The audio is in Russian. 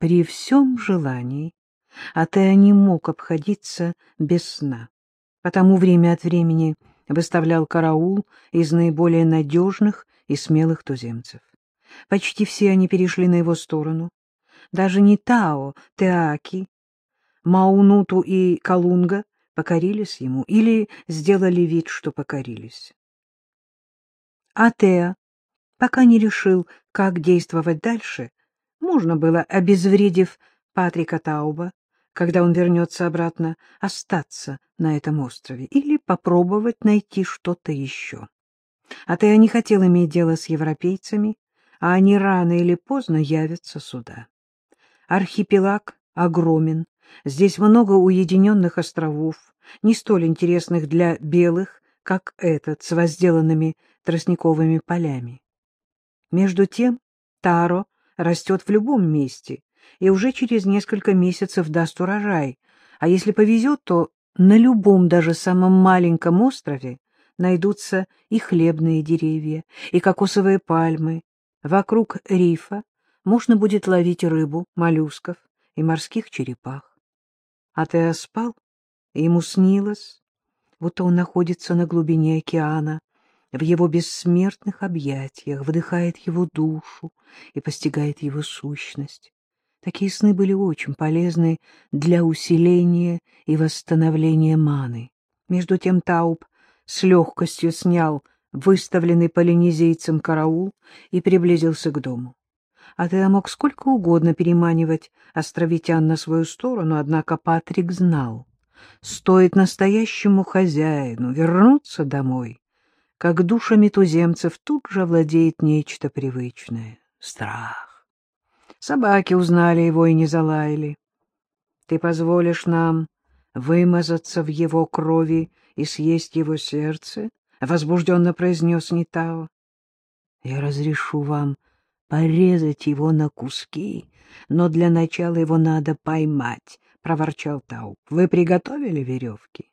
При всем желании Атеа не мог обходиться без сна, потому время от времени выставлял караул из наиболее надежных и смелых туземцев. Почти все они перешли на его сторону. Даже не Тао, Теаки, Маунуту и Калунга покорились ему или сделали вид, что покорились. Атеа пока не решил, как действовать дальше, можно было, обезвредив Патрика Тауба, когда он вернется обратно, остаться на этом острове или попробовать найти что-то еще. Атеа не хотел иметь дело с европейцами, а они рано или поздно явятся сюда. Архипелаг огромен, здесь много уединенных островов, не столь интересных для белых, как этот, с возделанными тростниковыми полями. Между тем таро растет в любом месте и уже через несколько месяцев даст урожай, а если повезет, то на любом, даже самом маленьком острове найдутся и хлебные деревья, и кокосовые пальмы. Вокруг рифа можно будет ловить рыбу, моллюсков и морских черепах. А ты спал, ему снилось, будто он находится на глубине океана, в его бессмертных объятиях, вдыхает его душу и постигает его сущность. Такие сны были очень полезны для усиления и восстановления маны. Между тем Тауб с легкостью снял выставленный полинезийцем караул и приблизился к дому. Атеа мог сколько угодно переманивать островитян на свою сторону, однако Патрик знал, стоит настоящему хозяину вернуться домой, как душами туземцев тут же владеет нечто привычное — страх. Собаки узнали его и не залаяли. Ты позволишь нам вымазаться в его крови и съесть его сердце? — возбужденно произнес Нитао. — Я разрешу вам порезать его на куски, но для начала его надо поймать, — проворчал Тау. — Вы приготовили веревки?